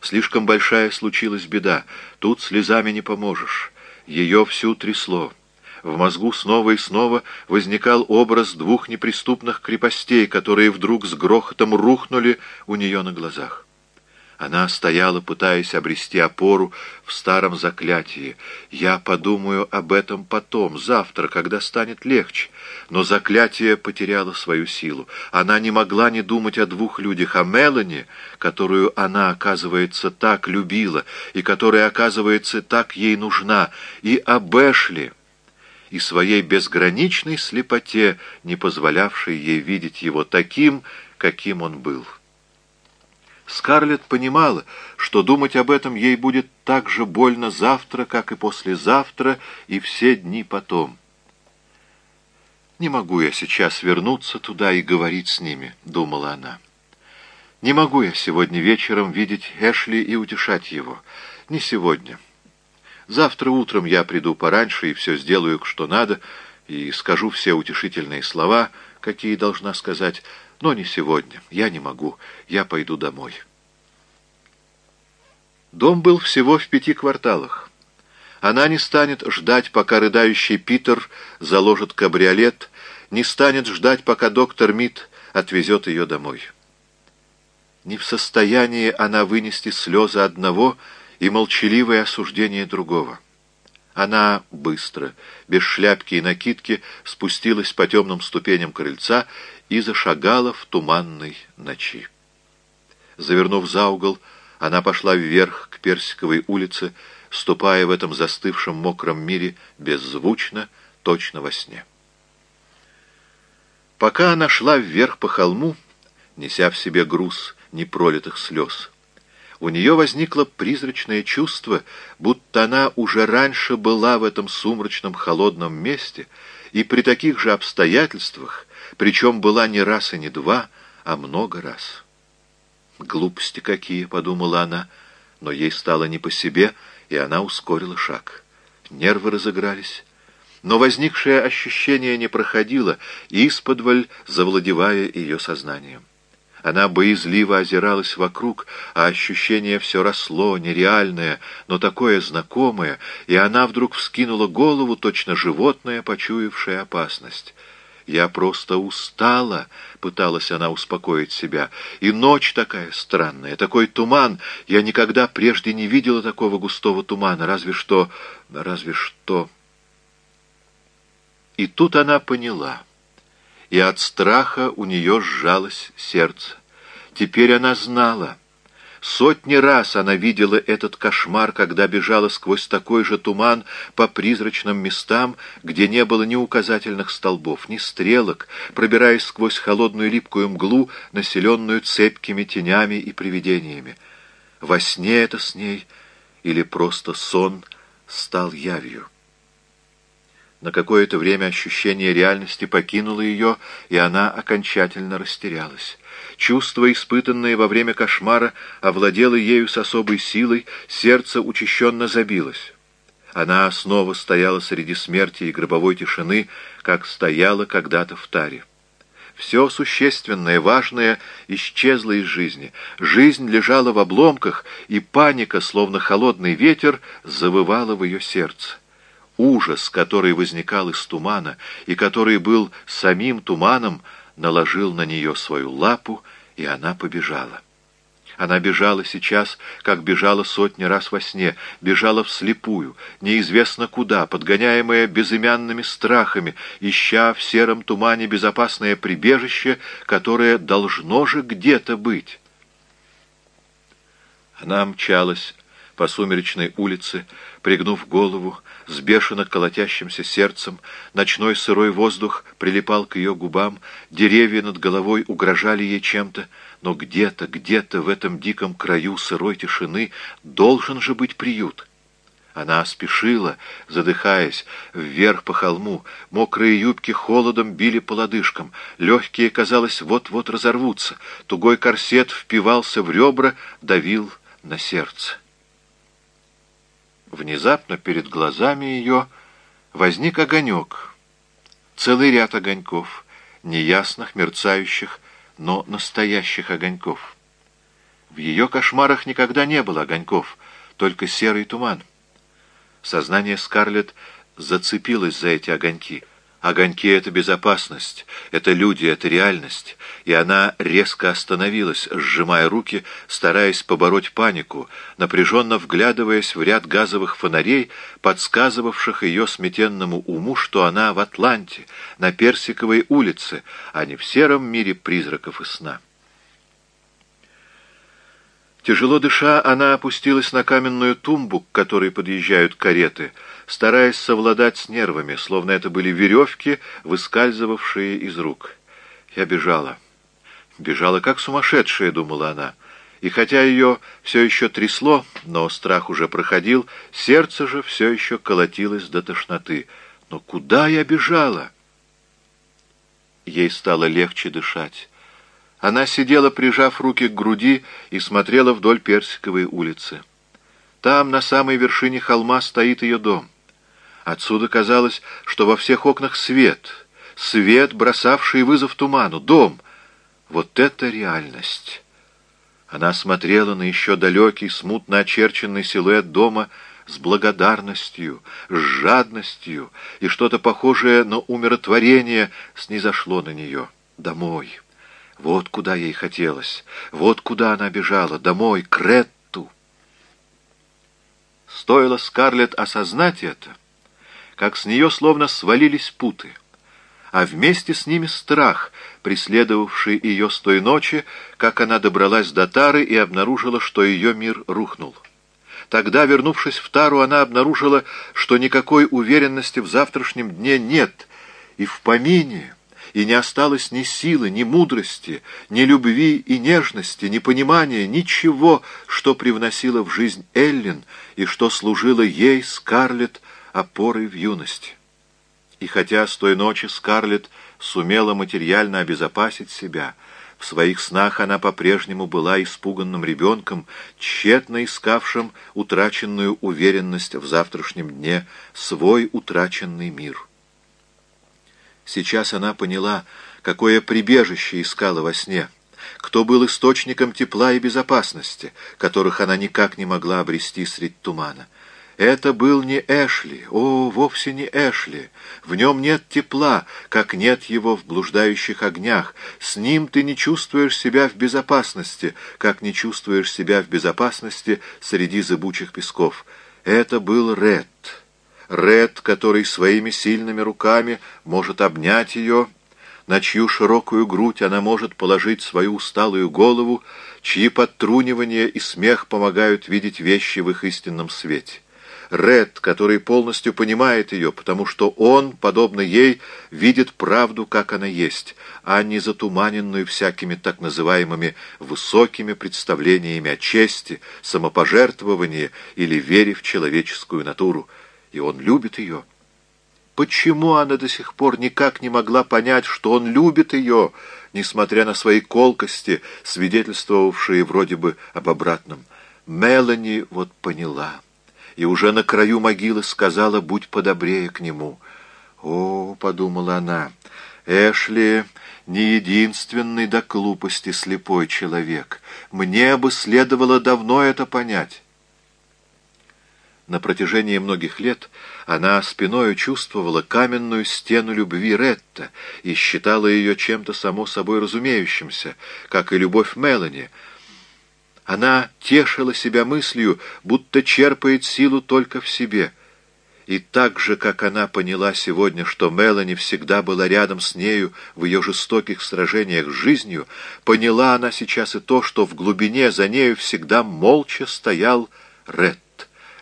Слишком большая случилась беда. Тут слезами не поможешь. Ее всю трясло. В мозгу снова и снова возникал образ двух неприступных крепостей, которые вдруг с грохотом рухнули у нее на глазах. Она стояла, пытаясь обрести опору в старом заклятии. «Я подумаю об этом потом, завтра, когда станет легче». Но заклятие потеряло свою силу. Она не могла не думать о двух людях, о Мелани, которую она, оказывается, так любила, и которая, оказывается, так ей нужна, и о Бэшли, и своей безграничной слепоте, не позволявшей ей видеть его таким, каким он был. Скарлетт понимала, что думать об этом ей будет так же больно завтра, как и послезавтра, и все дни потом. «Не могу я сейчас вернуться туда и говорить с ними», — думала она. «Не могу я сегодня вечером видеть Эшли и утешать его. Не сегодня. Завтра утром я приду пораньше и все сделаю, что надо, и скажу все утешительные слова, какие должна сказать, но не сегодня. Я не могу. Я пойду домой. Дом был всего в пяти кварталах. Она не станет ждать, пока рыдающий Питер заложит кабриолет, не станет ждать, пока доктор Мид отвезет ее домой. Не в состоянии она вынести слезы одного и молчаливое осуждение другого. Она быстро, без шляпки и накидки, спустилась по темным ступеням крыльца и зашагала в туманной ночи. Завернув за угол, она пошла вверх к Персиковой улице, ступая в этом застывшем мокром мире беззвучно, точно во сне. Пока она шла вверх по холму, неся в себе груз непролитых слез, у нее возникло призрачное чувство, будто она уже раньше была в этом сумрачном холодном месте и при таких же обстоятельствах причем была не раз и не два, а много раз. «Глупости какие!» — подумала она, но ей стало не по себе, и она ускорила шаг. Нервы разыгрались. Но возникшее ощущение не проходило, исподволь завладевая ее сознанием. Она боязливо озиралась вокруг, а ощущение все росло, нереальное, но такое знакомое, и она вдруг вскинула голову, точно животное, почуявшее опасность. «Я просто устала», — пыталась она успокоить себя. «И ночь такая странная, такой туман. Я никогда прежде не видела такого густого тумана, разве что... разве что...» И тут она поняла. И от страха у нее сжалось сердце. Теперь она знала — Сотни раз она видела этот кошмар, когда бежала сквозь такой же туман по призрачным местам, где не было ни указательных столбов, ни стрелок, пробираясь сквозь холодную липкую мглу, населенную цепкими тенями и привидениями. Во сне это с ней или просто сон стал явью. На какое-то время ощущение реальности покинуло ее, и она окончательно растерялась. Чувство, испытанное во время кошмара, овладело ею с особой силой, сердце учащенно забилось. Она снова стояла среди смерти и гробовой тишины, как стояла когда-то в таре. Все существенное, важное исчезло из жизни. Жизнь лежала в обломках, и паника, словно холодный ветер, завывала в ее сердце. Ужас, который возникал из тумана, и который был самим туманом, наложил на нее свою лапу, и она побежала. Она бежала сейчас, как бежала сотни раз во сне, бежала вслепую, неизвестно куда, подгоняемая безымянными страхами, ища в сером тумане безопасное прибежище, которое должно же где-то быть. Она мчалась по сумеречной улице, пригнув голову, с бешено колотящимся сердцем, ночной сырой воздух прилипал к ее губам, деревья над головой угрожали ей чем-то, но где-то, где-то в этом диком краю сырой тишины должен же быть приют. Она спешила, задыхаясь, вверх по холму. Мокрые юбки холодом били по лодыжкам. Легкие, казалось, вот-вот разорвутся. Тугой корсет впивался в ребра, давил на сердце. Внезапно перед глазами ее возник огонек. Целый ряд огоньков, неясных, мерцающих, но настоящих огоньков. В ее кошмарах никогда не было огоньков, только серый туман. Сознание Скарлетт зацепилось за эти огоньки. Огоньки — это безопасность, это люди, это реальность. И она резко остановилась, сжимая руки, стараясь побороть панику, напряженно вглядываясь в ряд газовых фонарей, подсказывавших ее сметенному уму, что она в Атланте, на Персиковой улице, а не в сером мире призраков и сна. Тяжело дыша, она опустилась на каменную тумбу, к которой подъезжают кареты, стараясь совладать с нервами, словно это были веревки, выскальзывавшие из рук. Я бежала. Бежала как сумасшедшая, думала она. И хотя ее все еще трясло, но страх уже проходил, сердце же все еще колотилось до тошноты. Но куда я бежала? Ей стало легче дышать. Она сидела, прижав руки к груди, и смотрела вдоль Персиковой улицы. Там, на самой вершине холма, стоит ее дом. Отсюда казалось, что во всех окнах свет, свет, бросавший вызов туману, дом. Вот это реальность! Она смотрела на еще далекий, смутно очерченный силуэт дома с благодарностью, с жадностью, и что-то похожее на умиротворение снизошло на нее. Домой! Вот куда ей хотелось, вот куда она бежала, домой, к Ретту. Стоило Скарлетт осознать это, как с нее словно свалились путы, а вместе с ними страх, преследовавший ее с той ночи, как она добралась до Тары и обнаружила, что ее мир рухнул. Тогда, вернувшись в Тару, она обнаружила, что никакой уверенности в завтрашнем дне нет, и в помине и не осталось ни силы, ни мудрости, ни любви и нежности, ни понимания, ничего, что привносило в жизнь Эллен и что служило ей, Скарлетт, опорой в юности. И хотя с той ночи Скарлетт сумела материально обезопасить себя, в своих снах она по-прежнему была испуганным ребенком, тщетно искавшим утраченную уверенность в завтрашнем дне, свой утраченный мир. Сейчас она поняла, какое прибежище искала во сне, кто был источником тепла и безопасности, которых она никак не могла обрести среди тумана. Это был не Эшли, о, вовсе не Эшли. В нем нет тепла, как нет его в блуждающих огнях. С ним ты не чувствуешь себя в безопасности, как не чувствуешь себя в безопасности среди зыбучих песков. Это был Ред. Ред, который своими сильными руками может обнять ее, на чью широкую грудь она может положить свою усталую голову, чьи подтрунивания и смех помогают видеть вещи в их истинном свете. Ред, который полностью понимает ее, потому что он, подобно ей, видит правду, как она есть, а не затуманенную всякими так называемыми высокими представлениями о чести, самопожертвовании или вере в человеческую натуру и он любит ее. Почему она до сих пор никак не могла понять, что он любит ее, несмотря на свои колкости, свидетельствовавшие вроде бы об обратном? Мелани вот поняла, и уже на краю могилы сказала «будь подобрее к нему». «О, — подумала она, — Эшли не единственный до глупости слепой человек. Мне бы следовало давно это понять». На протяжении многих лет она спиною чувствовала каменную стену любви Ретта и считала ее чем-то само собой разумеющимся, как и любовь Мелани. Она тешила себя мыслью, будто черпает силу только в себе. И так же, как она поняла сегодня, что Мелани всегда была рядом с нею в ее жестоких сражениях с жизнью, поняла она сейчас и то, что в глубине за нею всегда молча стоял Ретт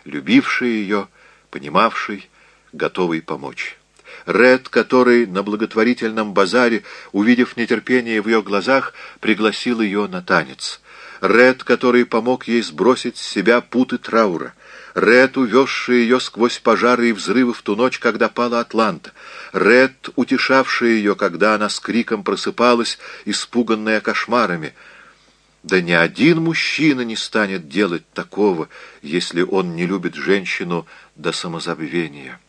любивший ее, понимавший, готовый помочь. Ред, который на благотворительном базаре, увидев нетерпение в ее глазах, пригласил ее на танец. Ред, который помог ей сбросить с себя путы траура. Ред, увезший ее сквозь пожары и взрывы в ту ночь, когда пала Атланта. Ред, утешавший ее, когда она с криком просыпалась, испуганная кошмарами — да ни один мужчина не станет делать такого, если он не любит женщину до самозабвения.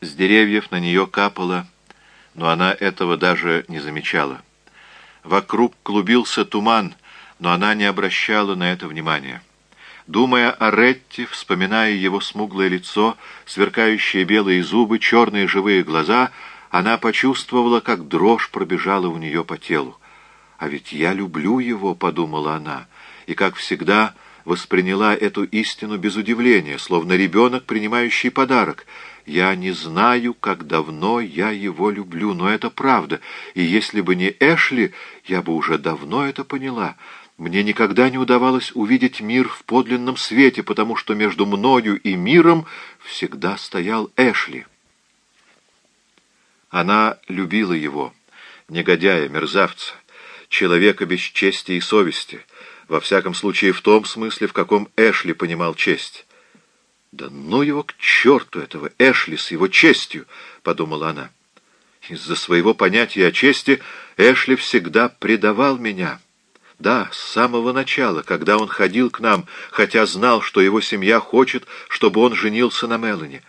С деревьев на нее капало, но она этого даже не замечала. Вокруг клубился туман, но она не обращала на это внимания. Думая о Ретте, вспоминая его смуглое лицо, сверкающие белые зубы, черные живые глаза, она почувствовала, как дрожь пробежала у нее по телу. «А ведь я люблю его», — подумала она, и, как всегда, восприняла эту истину без удивления, словно ребенок, принимающий подарок. «Я не знаю, как давно я его люблю, но это правда, и если бы не Эшли, я бы уже давно это поняла». Мне никогда не удавалось увидеть мир в подлинном свете, потому что между мною и миром всегда стоял Эшли. Она любила его, негодяя, мерзавца, человека без чести и совести, во всяком случае в том смысле, в каком Эшли понимал честь. «Да ну его к черту, этого Эшли с его честью!» — подумала она. «Из-за своего понятия о чести Эшли всегда предавал меня». Да, с самого начала, когда он ходил к нам, хотя знал, что его семья хочет, чтобы он женился на Мелани.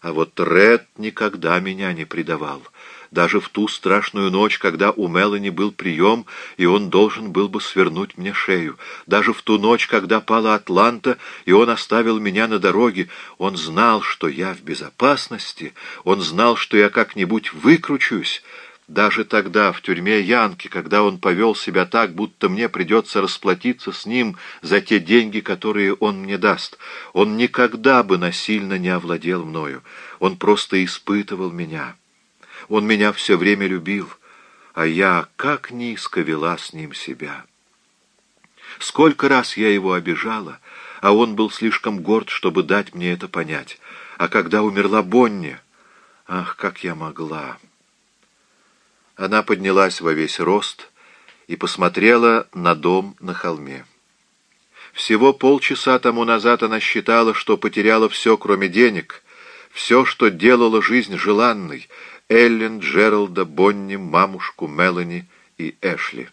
А вот Ред никогда меня не предавал. Даже в ту страшную ночь, когда у Мелани был прием, и он должен был бы свернуть мне шею. Даже в ту ночь, когда пала Атланта, и он оставил меня на дороге, он знал, что я в безопасности, он знал, что я как-нибудь выкручусь, даже тогда, в тюрьме Янки, когда он повел себя так, будто мне придется расплатиться с ним за те деньги, которые он мне даст, он никогда бы насильно не овладел мною. Он просто испытывал меня. Он меня все время любил, а я как низко вела с ним себя. Сколько раз я его обижала, а он был слишком горд, чтобы дать мне это понять. А когда умерла Бонни, ах, как я могла... Она поднялась во весь рост и посмотрела на дом на холме. Всего полчаса тому назад она считала, что потеряла все, кроме денег, все, что делало жизнь желанной — Эллен, Джералда, Бонни, мамушку, Мелани и Эшли.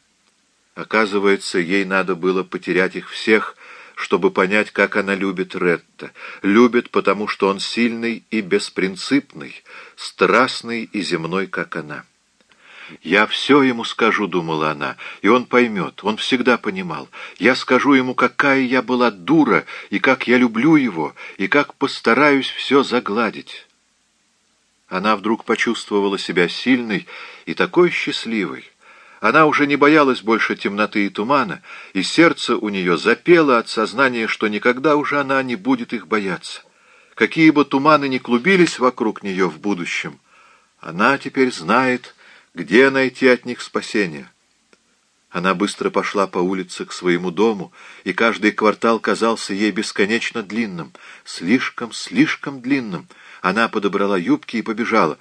Оказывается, ей надо было потерять их всех, чтобы понять, как она любит Ретта. Любит, потому что он сильный и беспринципный, страстный и земной, как она. «Я все ему скажу», — думала она, — «и он поймет, он всегда понимал. Я скажу ему, какая я была дура, и как я люблю его, и как постараюсь все загладить». Она вдруг почувствовала себя сильной и такой счастливой. Она уже не боялась больше темноты и тумана, и сердце у нее запело от сознания, что никогда уже она не будет их бояться. Какие бы туманы ни клубились вокруг нее в будущем, она теперь знает, где найти от них спасение? Она быстро пошла по улице к своему дому, и каждый квартал казался ей бесконечно длинным, слишком, слишком длинным. Она подобрала юбки и побежала,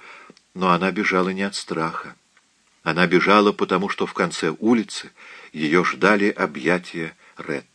но она бежала не от страха. Она бежала, потому что в конце улицы ее ждали объятия Ред.